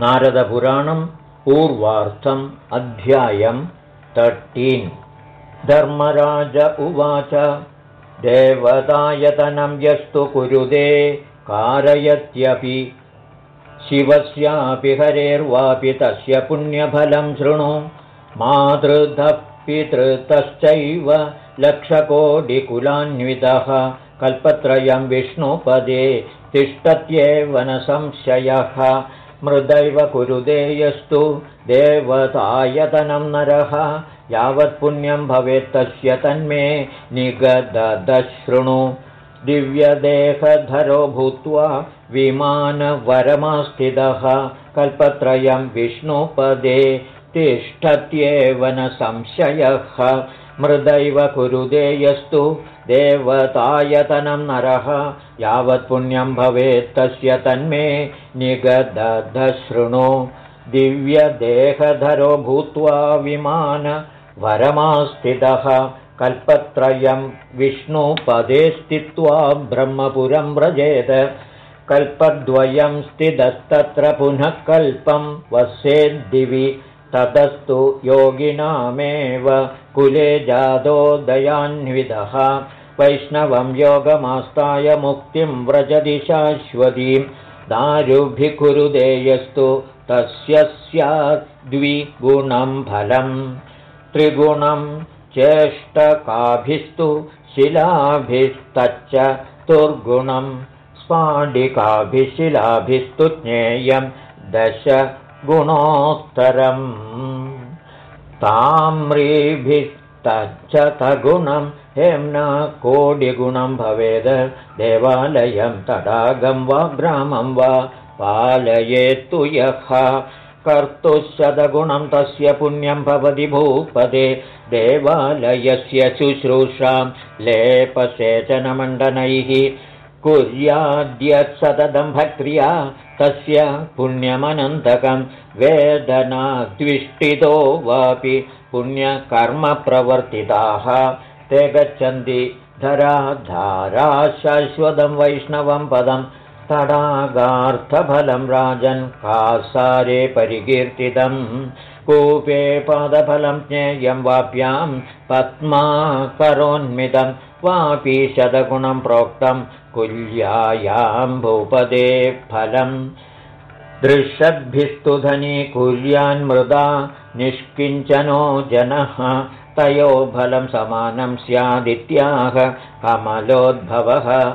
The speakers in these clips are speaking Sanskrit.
नारदपुराणम् पूर्वार्थम् अध्यायम् तर्टीन् धर्मराज उवाच देवतायतनं यस्तु कुरुदे कारयत्यपि। शिवस्यापि हरेर्वापि तस्य पुण्यफलं शृणु। मातृधः पितृतश्चैव लक्षकोटिकुलान्वितः। कल्पत्रयं विष्णुपदे तिष्ठत्येव न संशयः मृदैव कुरुदेयस्तु। देवतायतनं नरः। यावत्पुण्यं भवेत्तस्य तन्मे। निगदशृणु दिव्यदेहधरो भूत्वा विमानवरमास्थितः। कल्पत्रयं विष्णुपदे तिष्ठत्येव न संशयः मृदैव कुरुदेयस्तु देवतायतनं नरः यावत्पुण्यं भवेत्तस्य तन्मे निगदधशृणु। दिव्यदेहधरो भूत्वा विमानवरमास्थितः कल्पत्रयं विष्णुपदे स्थित्वा ब्रह्मपुरं व्रजेत। कल्पद्वयं स्थितस्तत्र पुनः कल्पं वस्येद्दिवि ततस्तु योगिनामेव कुले जातो दयान्विदः। वैष्णवं योगमास्ताय मुक्तिं व्रजति शाश्वतीं। दारुभिकुरुदेयस्तु तस्य स्याद्विगुणं फलम्। त्रिगुणं चेष्टकाभिस्तु शिलाभिस्तच्च दुर्गुणं। स्फाडिकाभिशिलाभिस्तु ज्ञेयं। दश गुणोत्तरम्। ताम्रीभिस्तच्छतगुणं हेम्ना कोडिगुणं भवेद्। देवालयं तडागं वा ग्रामं वा पालयेत्तु यः। कर्तुशतगुणं तस्य पुण्यं भवति भूपदे। देवालयस्य शुश्रूषां लेपसेचनमण्डनैः कुर्याद्यत्सततं भक्रिया तस्य पुण्यमनन्तकं वेदनाद्विष्टितो वापि पुण्यकर्मप्रवर्तिताः। ते गच्छन्ति धराधारा शाश्वतं वैष्णवं पदं तडागार्थफलं राजन् कासारे परिकीर्तितं। कूपे पादफलं ज्ञेयं वाप्यां पद्माकरोन्मितं वापि शतगुणं प्रोक्तं कुल्यायां भूपदे फलम्। धनी कुल्यान्मृदा निष्किञ्चनो जनः। तयो फलं समानं स्यादित्याह कमलोद्भवः।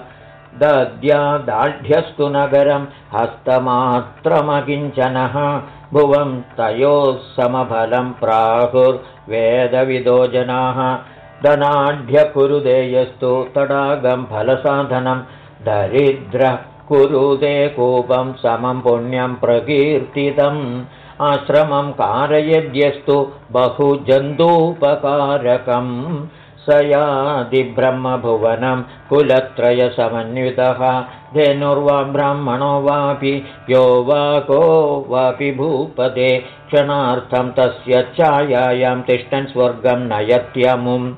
दद्यादाढ्यस्तु नगरं हस्तमात्रमकिञ्चनः। भुवं तयोः समफलं प्राहुर्वेदविदो जनाः धनाढ्यकुरुदेयस्तु तडागं फलसाधनं दरिद्रः कुरुदे कूपं समं पुण्यं प्रकीर्तितम्। आश्रमं कारयद्यस्तु बहुजन्तूपकारकम्। स यादिब्रह्मभुवनं कुलत्रयसमन्वितः। धेनुर्वा ब्राह्मणो वापि यो वा को वापि भूपदे। क्षणार्थं तस्य छायायां तिष्ठन् स्वर्गं नयत्यमुम्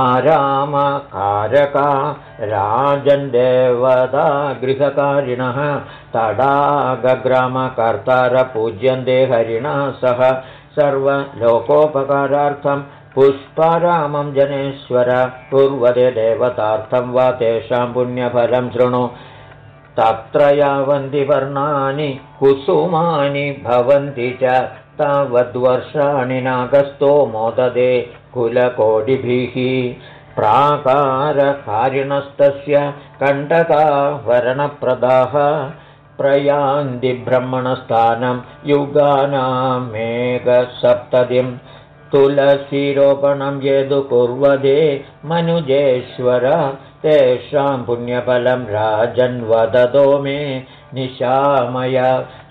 आरामकारका राजन्देवता गृहकारिणः तडागग्रामकर्तारपूज्यन्ते हरिणा सह सर्वलोकोपकारार्थं पुष्पारामं जनेश्वर कुर्वते देवतार्थं वा तेषां पुण्यफलं शृणु तत्र यावन्ति वर्णानि कुसुमानि भवन्ति च तावद्वर्षाणि नागस्तो मोददे कुलकोटिभिः प्राकारकारिणस्तस्य कण्टकावरणप्रदाः प्रयान्ति ब्रह्मणस्थानं युगानामेकसप्ततिं तुलसीरोपणं यदु कुर्वदे मनुजेश्वर तेषां पुण्यफलं राजन्वदतो मे निशामय।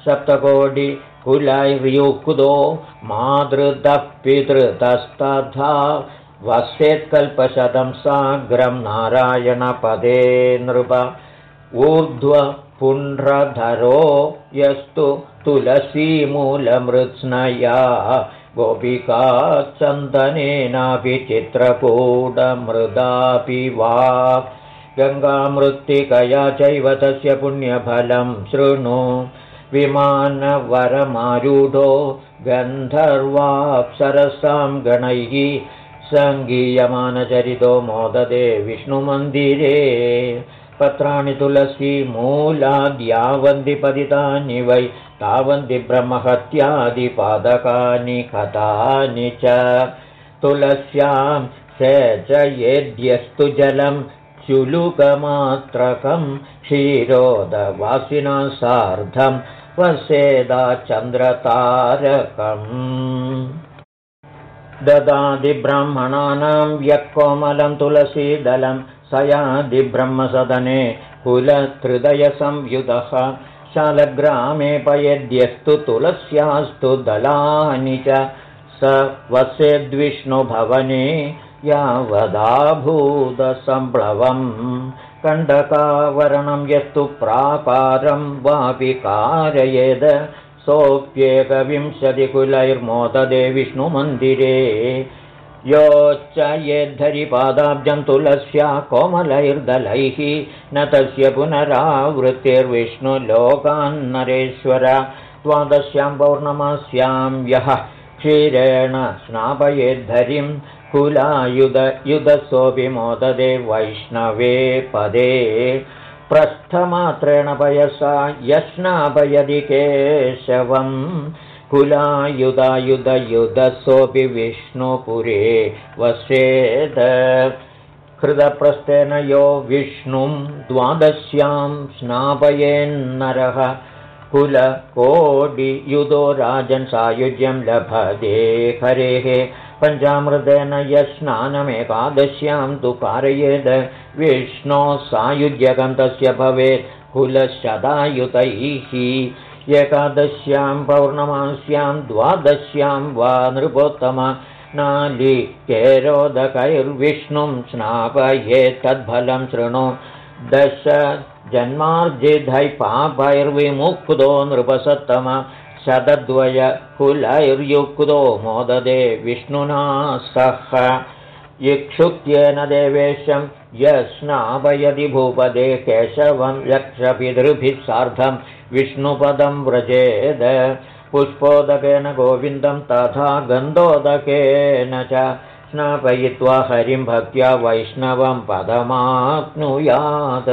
सप्तकोटि कुलैर्युक्तो मातृतः पितृतस्तथा वस्येत्कल्पशतं साग्रं नारायणपदे नृप। ऊर्ध्वपुण्ड्रधरो यस्तु तुलसीमूलमृत्स्नया। गोपिका चन्दनेनापि चित्रकूटमृदापि वा। गङ्गामृत्तिकया चैव तस्य पुण्यफलं शृणु विमानवरमारूढो गन्धर्वाप्सरसां गणैः सङ्गीयमानचरितो मोददे विष्णुमन्दिरे। पत्राणि तुलसी मूलाद्यावन्ति पतितानि वै तावन्ति ब्रह्महत्यादिपादकानि कथानि च। तुलस्यां सेचयेद्यस्तु जलं चुलुकमात्रकं क्षीरोदवासिना सार्धं वसेदा चन्द्रतारकम् ददादिब्राह्मणानां व्यक्कोमलं तुलसीदलं सयादिब्रह्मसदने कुलहृदयसंयुतः शालग्रामे पयद्यस्तु तुलस्यास्तु दलानि च। स वसेद्विष्णुभवने यावदाभूतसम्प्लवम् कण्डकावरणं यस्तु प्राकारं वापि कारयेद। सोऽप्येकविंशतिकुलैर्मोददे विष्णुमन्दिरे। योच्चयेद्धरिपादाब्जं तुलस्या कोमलैर्दलैः। न तस्य पुनरावृत्तिर्विष्णुलोकान्नरेश्वर द्वादश्यां पौर्णमास्यां यः क्षीरेण स्नापयेद्धरिं कुलायुधयुधसोऽपि मोददे वैष्णवे पदे। प्रस्थमात्रेण पयसा यस्नापयदि केशवम्। कुलायुधायुधयुधसोऽपि विष्णुपुरे वसेद। हृदप्रस्थेन यो विष्णुं द्वादश्यां स्नापयेन्नरः कुलकोटियुधो राजन् सायुज्यं लभते हरेः पञ्चामृतेन यस्नानमेकादश्यां तु कारयेद् विष्णो सायुज्यकं तस्य भवेत् कुलशतायुतैः एकादश्यां पौर्णमास्यां द्वादश्यां वा नृपोत्तम नालिकेरोदकैर्विष्णुं स्नापयेत् तद्फलं शृणु। दश जन्मार्जिधै पापैर्विमुक्तो नृपसत्तम शतद्वयकुलैर्युक्तो मोददे विष्णुना सह। इक्षुत्येन देवेशं यस्नापयति भूपदे केशवं यक्षपितृभिः सार्धं विष्णुपदं व्रजेद। पुष्पोदकेन गोविन्दं तथा गन्धोदकेन च स्नापयित्वा हरिं भक्त्या वैष्णवं पदमाप्नुयात्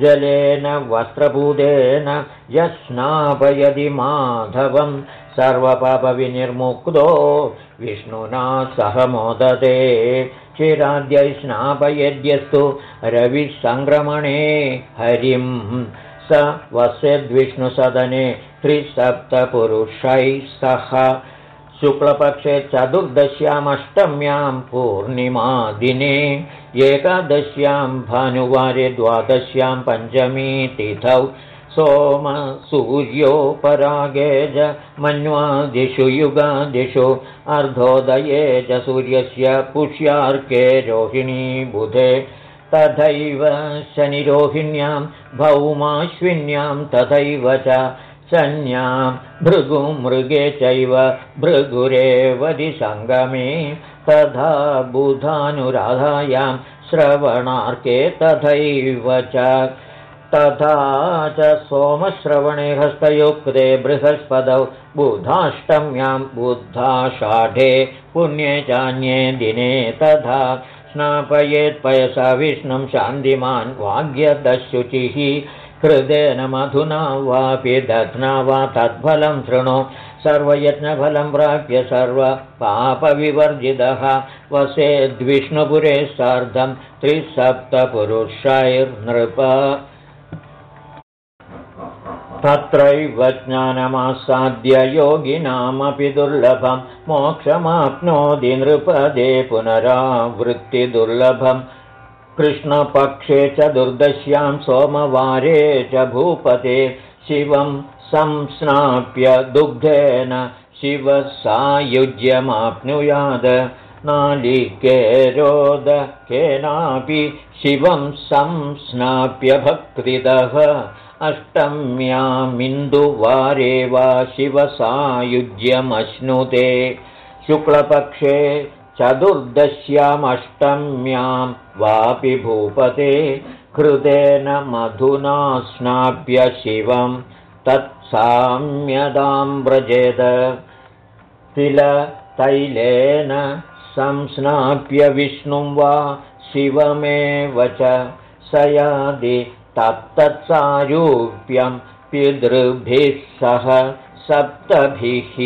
जलेन वस्त्रभूतेन यस्नापयति माधवं सर्वपापविनिर्मुक्तो विष्णुना सह मोदते। चिराद्यै स्नापयद्यस्तु रविसङ्क्रमणे हरिं स वस्यद्विष्णुसदने त्रिसप्तपुरुषैः सह शुक्लपक्षे चतुर्दश्यामष्टम्यां पूर्णिमादिने एकादश्यां भानुवारे द्वादश्यां पञ्चमी तिथौ सोमसूर्योपरागे च मन्वादिषु युगादिषु अर्धोदये च सूर्यस्य पुष्यार्के रोहिणी बुधे तथैव शनिरोहिण्यां भौमाश्विन्यां तथैव च शन्यां भृगुमृगे चैव भृगुरेवधिसङ्गमे तथा बुधानुराधायां श्रवणार्के तथैव च। तथा च सोमश्रवणे हस्तयुक्ते बृहस्पदौ बुधाष्टम्यां बुद्धाषाढे पुण्ये चान्ये दिने तथा स्नापयेत्पयसा विष्णुं शान्तिमान् वाग्यदशुचिः हृदेन मधुना वापि दध्ना वा तत्फलं शृणु। सर्वयत्नफलं प्राप्य सर्वपापविवर्जितः। वसेद्विष्णुपुरे सार्धं त्रिसप्तपुरुषैर्नृप। तत्रैव ज्ञानमासाद्य योगिनामपि दुर्लभं। मोक्षमाप्नोति नृपदे पुनरावृत्तिदुर्लभम् कृष्णपक्षे च दुर्दश्यां सोमवारे च भूपते शिवं संस्नाप्य दुग्धेन शिवसायुज्यमाप्नुयाद नालिकेरोदकेनापि शिवं संस्नाप्य भक्तिदः अष्टम्यामिन्दुवारे वा शिवसायुज्यमश्नुते शुक्लपक्षे चतुर्दश्यामष्टम्यां वापि भूपते कृतेन मधुना स्नाप्य शिवं तत् साम्यदां व्रजेद। तिलतैलेन संस्नाप्य विष्णुं वा शिवमेव च स यादि तत्तत्सारूप्यं पितृभिः सह सप्तभिः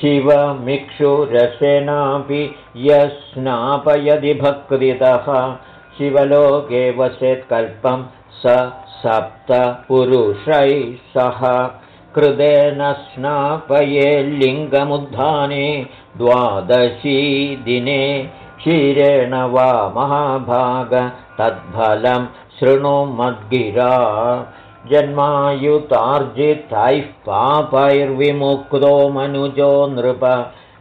शिवमिक्षुरसेनापि यस्नापयदि भक्तितः। शिवलोके वसेत्कल्पं स सप्तपुरुषैः सह। कृतेन स्नापये लिङ्गमुद्धाने द्वादशी दिने क्षीरेण वा महाभाग तद्फलं शृणु मद्गिरा जन्मायुतार्जितैः पापैर्विमुक्तो मनुजो नृप।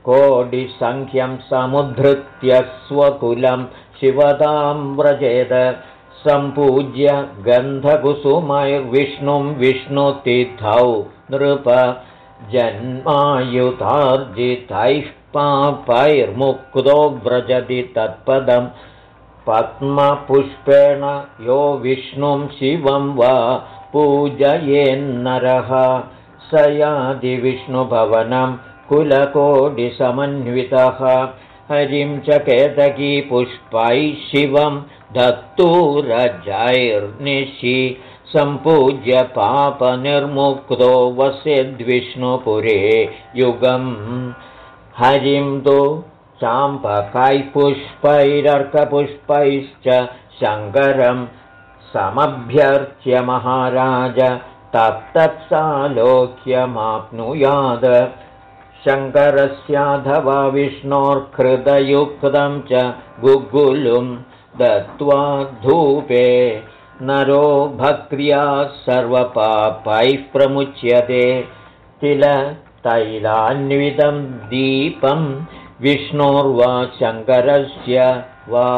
कोटिसङ्ख्यं समुद्धृत्य स्वकुलं शिवतां व्रजेद सम्पूज्य गन्धकुसुमैर्विष्णुं विष्णुतिथौ नृप। जन्मायुतार्जितैः पापैर्मुक्तो व्रजति तत्पदम् पद्मपुष्पेण यो विष्णुं शिवं वा पूजयेन्नरः। स यादिविष्णुभवनं कुलकोटिसमन्वितः। हरिं च केतकीपुष्पैः शिवं धत्तूरजैर्निशि सम्पूज्य पापनिर्मुक्तो वसेद्विष्णुपुरे युगम्। हरिं तु चाम्पकैः पुष्पैरर्कपुष्पैश्च शङ्करं समभ्यर्च्य महाराज तत्तत्सालोक्यमाप्नुयाद शङ्करस्याधवा विष्णोर्हृदयुक्तं च गुग्गुलुं दत्त्वा धूपे नरो भक्र्या सर्वपापैः प्रमुच्यते। किल तैलान्वितं दीपं विष्णोर्वा शङ्करस्य वा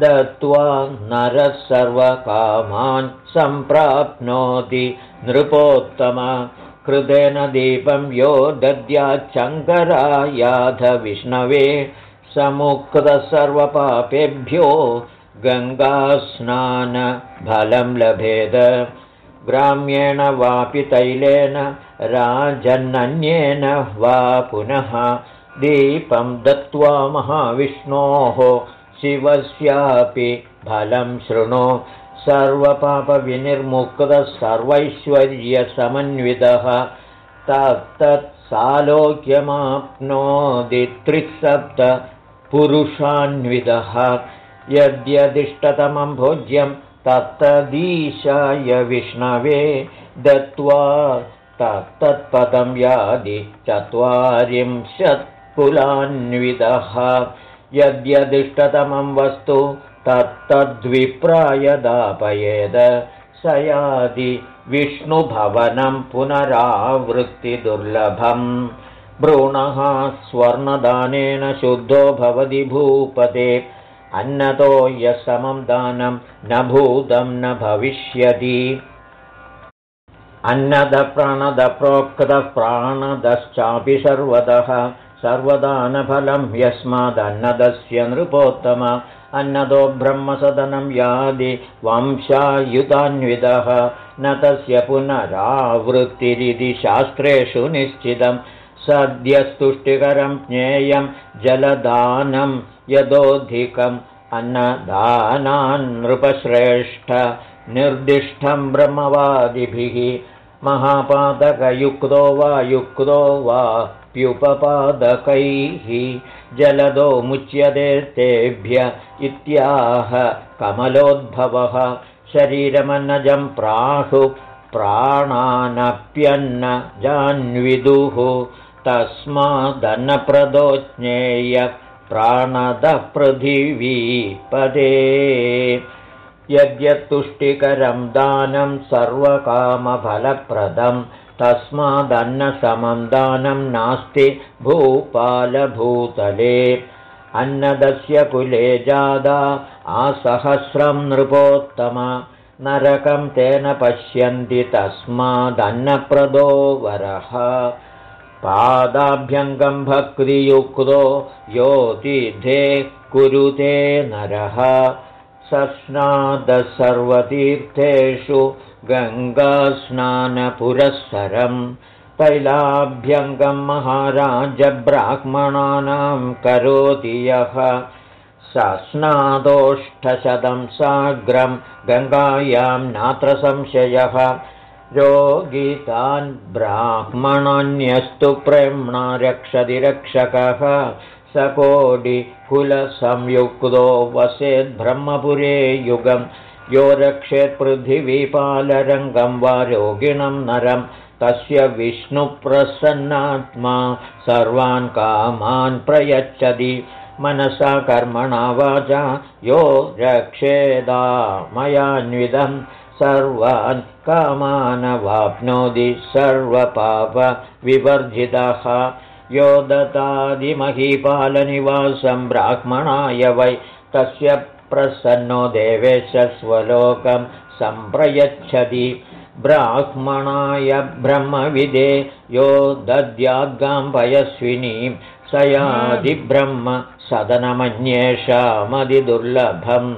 दत्त्वा नरः सर्वकामान् सम्प्राप्नोति नृपोत्तम। कृतेन दीपं यो दद्याच्छङ्करायाधविष्णवे समुक्तसर्वपापेभ्यो गङ्गास्नानफलं लभेद। ग्राम्येण वापि तैलेन राजन्येन वा पुनः दीपं दत्त्वा महाविष्णोः शिवस्यापि फलं शृणु। सर्वपापविनिर्मुक्तः सर्वैश्वर्यसमन्वितः। तत्तत्सालोक्यमाप्नोति त्रिसप्त पुरुषान्वितः यद्यदिष्टतमं भोज्यं तत्तदीशाय विष्णवे दत्त्वा तत्तत्पदं यादि चत्वारिंशत् कुलान्वितः यद्यदिष्टतमं वस्तु तत्तद्विप्रायदापयेद। स यादि विष्णुभवनं पुनरावृत्तिदुर्लभम् भ्रूणः स्वर्णदानेन शुद्धो भवति भूपते। अन्नतो समं दानं न भूतं न भविष्यति। अन्नदप्राणदप्रोक्तप्राणदश्चापि सर्वतः सर्वदानफलं यस्मादन्नदस्य नृपोत्तम। अन्नदो ब्रह्मसदनं यादि वंशायुतान्विदः न तस्य पुनरावृत्तिरिति शास्त्रेषु निश्चितं सद्यस्तुष्टिकरं ज्ञेयं जलदानं यदोऽधिकम्। अन्नदानान् नृपश्रेष्ठ निर्दिष्टं ब्रह्मवादिभिः। महापादकयुक्तो वा युक्तो वा प्युपपादकैः जलदो मुच्यते तेभ्य इत्याह कमलोद्भवः शरीरमन्नजं प्राहु प्राणानप्यन्न जान्विदुः तस्मादन्नप्रदो ज्ञेय पदे यद्यत्तुष्टिकरं दानं सर्वकामफलप्रदम् तस्मादन्नसमं दानं नास्ति भूपालभूतले। अन्नदस्य कुले जादा आसहस्रं नृपोत्तम। नरकं तेन पश्यन्ति तस्मादन्नप्रदो वरः। पादाभ्यङ्गं भक्तियुक्तो योतिधे कुरुते नरः। सस्नादसर्वतीर्थेषु गङ्गास्नानपुरःसरम् तैलाभ्यङ्गं महाराजब्राह्मणानां करोति यः। सस्नादोष्ठशतं साग्रं गङ्गायां नात्र संशयः रोगितान् ब्राह्मणान्यस्तु प्रेम्णा रक्षति रक्षकः। स वसेद्ब्रह्मपुरे युगं यो रक्षेत्पृथिवीपालरङ्गं वा रोगिणं नरं तस्य विष्णुप्रसन्नात्मा सर्वान् कामान् प्रयच्छति। मनसा कर्मणा वाचा यो रक्षेदा मयान्विदं सर्वान् कामानवाप्नोति सर्वपापविवर्जितः। यो दतादिमहीपालनिवासं ब्राह्मणाय वै तस्य प्रसन्नो देवेश स्वलोकं सम्प्रयच्छति। ब्राह्मणाय ब्रह्मविदे यो दद्याद्गां पयस्विनीं स यादिब्रह्म सदनमन्येषामधिदुर्लभम्।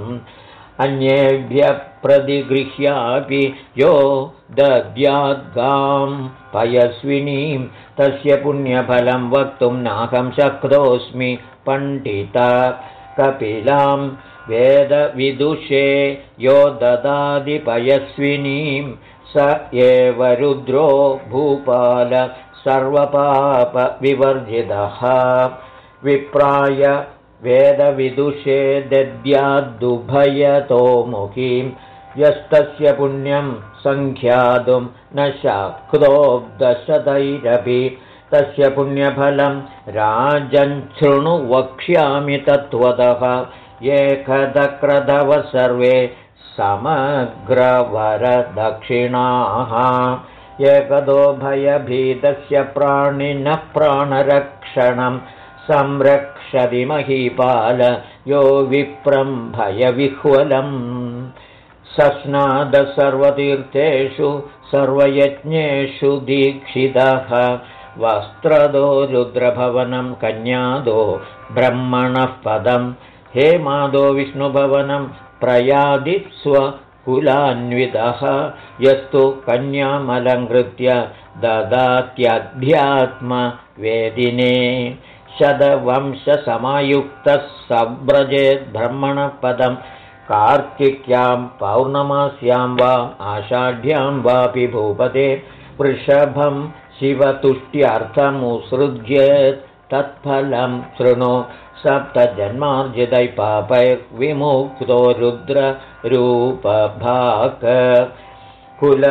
अन्येभ्यः प्रतिगृह्यापि यो दद्याद्गां पयस्विनीं तस्य पुण्यफलं वक्तुं नाहं शक्तोऽस्मि पण्डित कपिलां वेदविदुषे यो ददादिपयस्विनीं स एव रुद्रो भूपाल सर्वपापविवर्जितः। विप्राय वेदविदुषे दद्याद्दुभयतोमुखीं यस्तस्य पुण्यं सङ्ख्यातुं न शक्तोऽब्दशतैरपि तस्य पुण्यफलं राजञ्छृणु वक्ष्यामि तत्त्वतः एकदक्रदव सर्वे समग्रवरदक्षिणाः। एकदो भयभीतस्य प्राणिनः प्राणरक्षणं संरक्षति महीपाल यो विप्रं भयविह्वलम्। सस्नाद सर्वतीर्थेषु सर्वयज्ञेषु दीक्षितः। वस्त्रदो रुद्रभवनं कन्यादो ब्रह्मणः पदं हेमादो विष्णुभवनं प्रयादि स्वकुलान्वितः यस्तु कन्यामलङ्कृत्य ददात्यध्यात्मवेदिने। शतवंशसमायुक्तः सव्रजेद्ब्रह्मणपदं कार्तिक्यां पौर्णमास्यां वा आषाढ्यां वापि भूपते वृषभं शिवतुष्ट्यर्थमुसृज्येत् तत्फलं शृणु सप्तजन्मार्जितै पापैर्विमुक्तो रुद्ररूपभाक्। कुल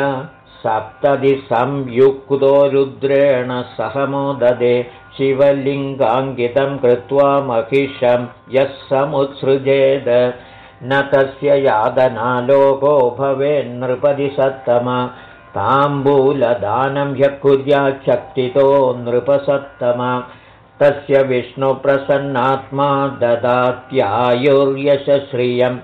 सप्ततिसंयुक्तो रुद्रेण सह मोददे शिवलिङ्गाङ्कितं कृत्वा महिषं यः समुत्सृजेद। न तस्य यादनालोको भवेन्नृपदि सत्तम। ताम्बूलदानं ह्यः कुर्याच्छक्तितो नृपसत्तम तस्य विष्णुप्रसन्नात्मा ददात्यायुर्यशश्रियं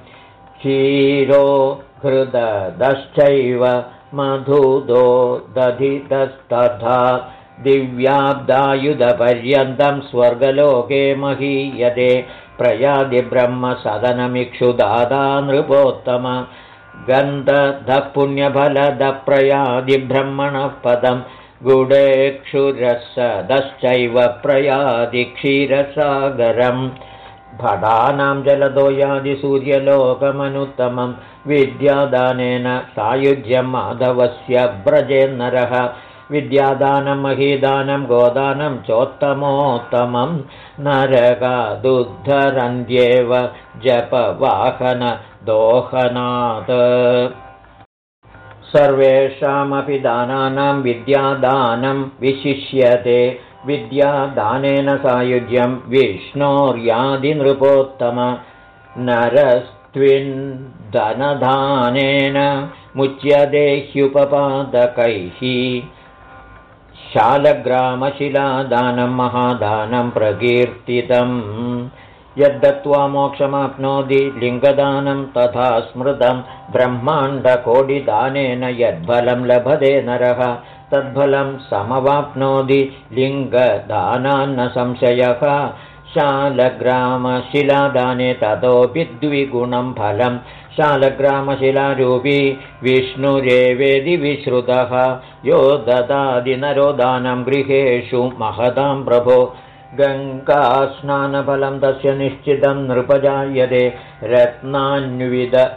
क्षीरो हृदश्चैव मधुदो दधितस्तथा दिव्याब्दायुधपर्यन्तं स्वर्गलोके महीयते। प्रयादिब्रह्मसदनमिक्षुदादा नृपोत्तम। गन्धः पुण्यफलदप्रयादिब्रह्मणः पदं गुडेक्षुरसदश्चैव प्रयादि क्षीरसागरम्। भटानां जलदो यादिसूर्यलोकमनुत्तमं विद्यादानेन सायुज्यं माधवस्य व्रजे नरः। विद्यादानं महीदानं गोदानं चोत्तमोत्तमं नरकादुद्धरन्त्येव जपवाहनदोहनात् सर्वेषामपि दानानां विद्यादानं विशिष्यते। विद्यादानेन सायुज्यं विष्णोर्यादिनृपोत्तम। नरस्त्विन्दनदानेन मुच्यते ह्युपपादकैः। शालग्रामशिलादानं महादानं प्रकीर्तितम् यद्दत्त्वा मोक्षमाप्नोति लिङ्गदानं तथा स्मृतं ब्रह्माण्डकोटिदानेन यद्फलं लभते नरः तद्फलं समवाप्नोति लिङ्गदानान्न संशयः। शालग्रामशिलादाने ततोऽपि द्विगुणं फलं। शालग्रामशिलारूपी विष्णुरेवेदि विश्रुतः। यो ददादिनरोदानं गृहेषु महतां प्रभो गङ्गास्नानफलं तस्य निश्चितं नृपजायते। रत्नान्विद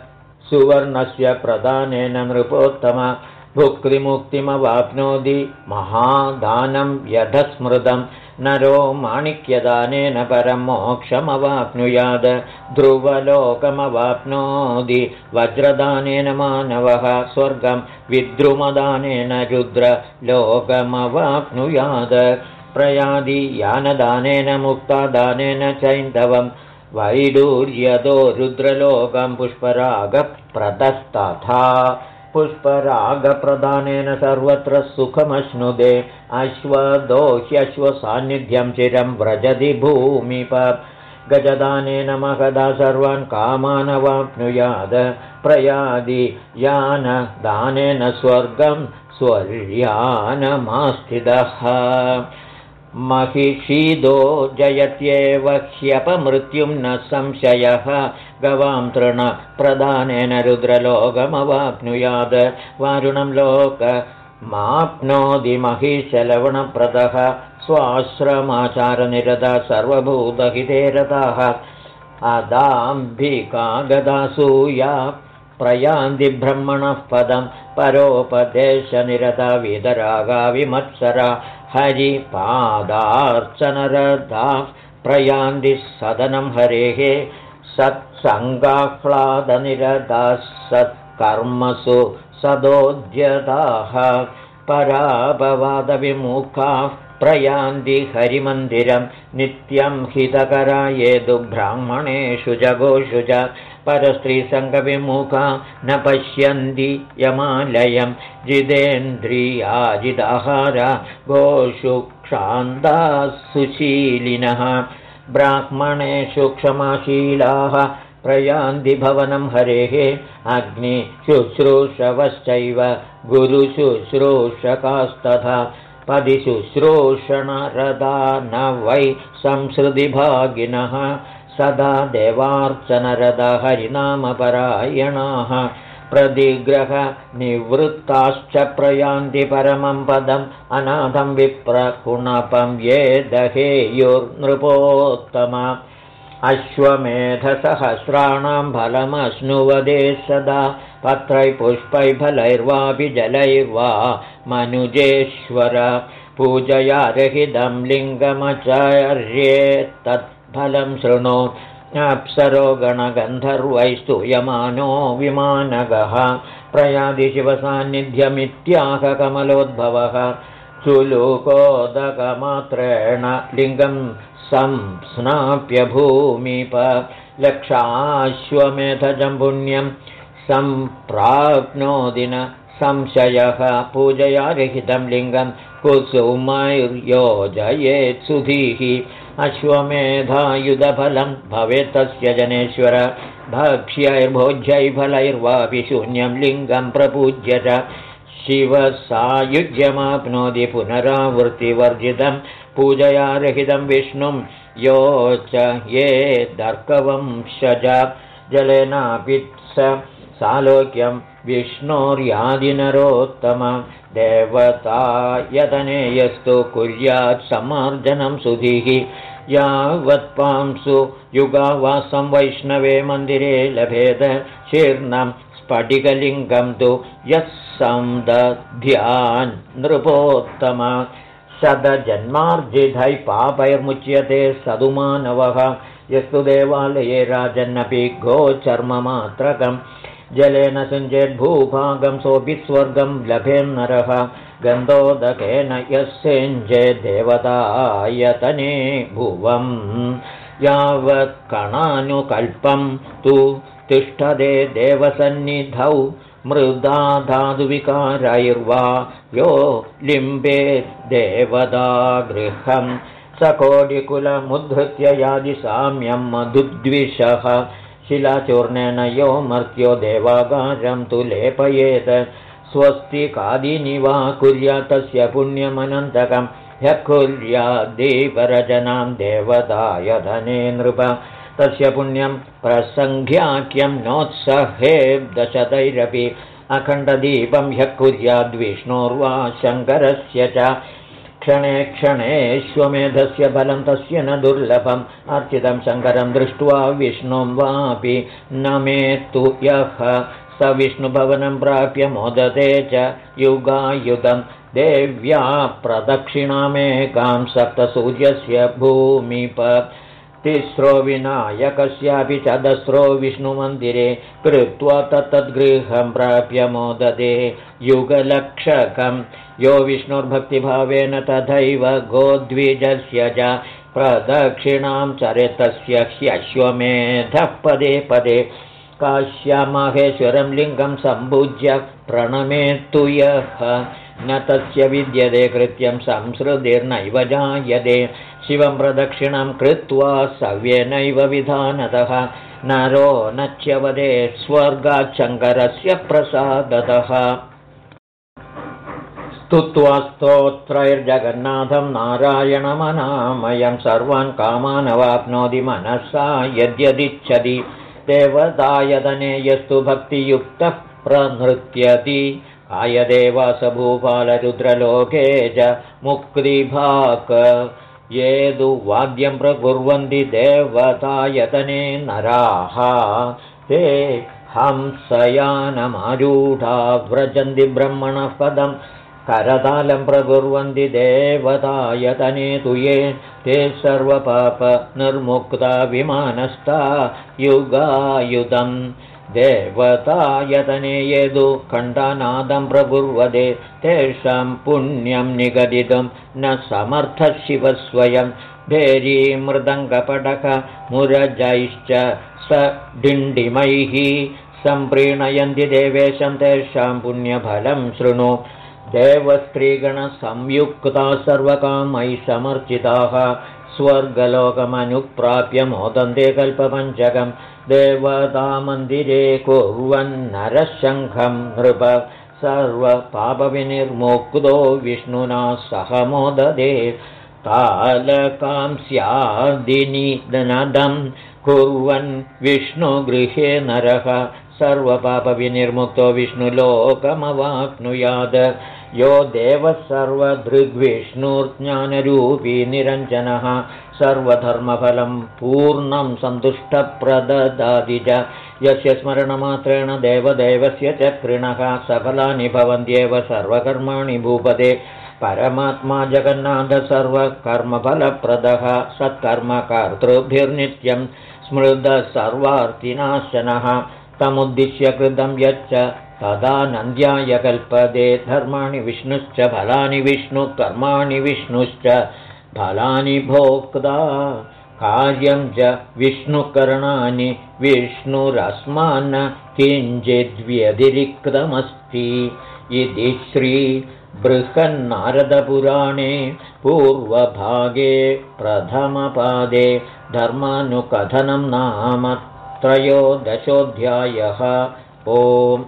सुवर्णस्य प्रदानेन नृपोत्तम। भुक्तिमुक्तिमवाप्नोति। महादानं यथस्मृतं। नरो माणिक्यदानेन परं मोक्षमवाप्नुयाद ध्रुवलोकमवाप्नोति। वज्रदानेन मानवः स्वर्गं। विद्रुमदानेन रुद्रलोकमवाप्नुयाद प्रयादि यानदानेन मुक्तादानेन चैन्दवं वैडूर्यतो रुद्रलोकं पुष्परागप्रतस्तथा। पुष्परागप्रदानेन सर्वत्र सुखमश्नुदे अश्वदोह्यश्वसान्निध्यं चिरं व्रजति भूमिप। गजदानेन महदा सर्वान् कामानवाप्नुयाद। प्रयादि यानदानेन स्वर्गं स्वर्यानमास्थितः महिषीदो जयत्येव ह्यपमृत्युं न संशयः। गवां तृणप्रदानेन रुद्रलोकमवाप्नुयात्। वारुणं लोकमाप्नोति महिषलवणप्रदः। स्वाश्रमाचारनिरता सर्वभूतहिते रताः अदाम्भिका गदासूया प्रयान्ति ब्रह्मणः पदं। परोपदेशनिरता विदरागा विमत्सरा हरिपादार्चनरदा प्रयान्ति सदनं हरेः सत्सङ्गाह्लादनिरदाः सत्कर्मसु सदोद्यताः परापवादविमुखाः प्रयान्ति हरिमन्दिरं नित्यं हितकरायेदु ब्राह्मणेषु जगोषु च परस्त्रीसङ्गविमुखा न पश्यन्ति यमालयं। जिदेन्द्रियाजिदाहारा गोषु क्षान्ताः सुशीलिनः। ब्राह्मणेषु क्षमाशीलाः प्रयान्ति भवनं हरेः। अग्निशुश्रूषवश्चैव गुरुशुश्रूषकास्तथा पदिशुश्रूषणरदा न वै संसृतिभागिनः सदा देवार्चनरदा हरिनामपरायणाः प्रतिग्रहनिवृत्ताश्च प्रयान्ति परमं पदम् अनाथं विप्रकुणपं ये दहेयुर्नृपोत्तम। अश्वमेधसहस्राणां फलमश्नुवदे सदा पत्रैपुष्पैफलैर्वापि जलैर्वा मनुजेश्वर। पूजयारहितं लिङ्गमचार्ये तत्फलं शृणु अप्सरो गणगन्धर्वैस्तु यमानो विमानगः। प्रयादिशिवसान्निध्यमित्याहकमलोद्भवः सुलुकोदकमात्रेण लिङ्गं संस्नाप्य भूमिप लक्षाश्वमेधजं पुण्यं सम्प्राप्नोति न संशयः। पूजयारहितं लिङ्गं कुसुमैर्योजयेत् सुधीः अश्वमेधायुधफलं भवेत् तस्य जनेश्वर। भक्ष्यैर्भोज्यैफलैर्वापि शून्यं लिङ्गं प्रपूज्य च शिवसायुज्यमाप्नोति पुनरावृत्तिवर्जितं पूजयारहितं विष्णुं। यो च ये दर्कवंशज। जलेनापि स सालोक्यं विष्णोर्यादिनरोत्तम देवता यदनेयस्तु कुर्यात् समार्जनं सुधीः। यावत्पांसु युगावासं वैष्णवे मन्दिरे लभेद शीर्णं स्फटिकलिङ्गं तु यः सन्दध्यान् नृपोत्तम। सदजन्मार्जितैः पापैर्मुच्यते सदुमानवः। यस्तु देवालये राजन्नपि गोचर्ममात्रकम् जलेन सुञ्जेद्भूभागं सोऽपि स्वर्गं लभेन्नरः गन्धोदकेन देवतायतने भुवम्। यावत् कणानुकल्पं तु तिष्ठदे देवसन्निधौ मृदा धातुविकारैर्वा यो लिम्बे देवदा गृहं सकोटिकुलमुद्धृत्य यादिसाम्यं मधुद्विषः शिलाचूर्णेन यो मर्त्यो देवागारं तु लेपयेत्। स्वस्तिकादिनि वा कुर्यात् तस्य पुण्यमनन्तकं ह्यकुर्याद्दीपरजनां देवताय धने नृप। तस्य पुण्यं प्रसङ्ख्याख्यं नोत्सहे दशतैरपि अखण्डदीपं ह्यः कुर्याद्विष्णोर्वा शङ्करस्य च क्षणे क्षणेष्वमेधस्य बलं तस्य न दुर्लभम्। अर्चितं शङ्करं दृष्ट्वा विष्णुं वापि। न मे तु यः स विष्णुभवनं प्राप्य मोदते च युगायुधं देव्या प्रदक्षिणामेकां सप्तसूर्यस्य भूमिप तिस्रो विनायकस्यापि चदस्रो विष्णुमन्दिरे कृत्वा तत्तद्गृहं प्राप्य मोदते युगलक्षकं। यो विष्णुर्भक्तिभावेन तथैव गोद्विजस्य च प्रदक्षिणां चरितस्य ह्यश्वमेधः पदे पदे। काश्यामाहेश्वरं लिङ्गं सम्भुज्य प्रणमेत्तु यः। न तस्य विद्यते कृत्यं संसृतिर्नैव जायते। शिवं प्रदक्षिणं कृत्वा सव्येनैव विधानतः। नरो नच्यवदे स्वर्गाच्छङ्करस्य प्रसादतः। स्तुत्वा स्तोत्रैर्जगन्नाथं नारायणमनामयं सर्वान् कामानवाप्नोति मनसा यद्यदिच्छति। देवतायतने यस्तु भक्तियुक्तः प्रनृत्यति आयदेवासभूपालरुद्रलोके च मुक्तिभाक्। ये तु वाद्यं प्रकुर्वन्ति देवतायतने नराः। ते हंसयानमारूढा व्रजन्ति ब्रह्मणः पदं करतालं प्रकुर्वन्ति देवतायतने तु ये। ते सर्वपापनिर्मुक्ता विमानस्था युगायुधम् देवतायतने यदु खण्डानादं प्रकुर्वदे तेषां पुण्यं निगदितुं न समर्थशिवस्वयं। भेरी मुरजैश्च स डिण्डिमैः सम्प्रीणयन्ति देवेशं तेषां पुण्यफलं शृणु। देवस्त्रीगणसंयुक्ता सर्वकामैः समर्चिताः। स्वर्गलोकमनुप्राप्य मोदन्ते कल्पपञ्चकम् देवतामन्दिरे कुर्वन्नरशङ्खं नृप सर्वपापविनिर्मुक्तो विष्णुना सह मोददे कालकां स्यादिनिदनदं कुर्वन् विष्णुगृहे नरः सर्वपापविनिर्मुक्तो विष्णुलोकमवाप्नुयात् यो देवः सर्वदृग्विष्णुर्ज्ञानरूपी निरञ्जनः सर्वधर्मफलं पूर्णं सन्तुष्टप्रददाति च यस्य स्मरणमात्रेण देवदेवस्य चक्रिणः सफलानि भवन्त्येव सर्वकर्माणि भूपते परमात्मा जगन्नाथ सर्वकर्मफलप्रदः सत्कर्मकर्तृभिर्नित्यं स्मृतः सर्वार्तिनाशनः तमुद्दिश्य कृतं यच्च तदा नन्द्याय कल्पदे। धर्माणि विष्णुश्च फलानि विष्णुकर्माणि विष्णुश्च फलानि भोक्ता कार्यं च विष्णुकरणानि विष्णुरस्मान् किञ्चिद्व्यतिरिक्तमस्ति। इति श्रीबृहन्नारदपुराणे पूर्वभागे प्रथमपादे धर्मानुकथनं नाम त्रयोदशोऽध्यायः। ओम्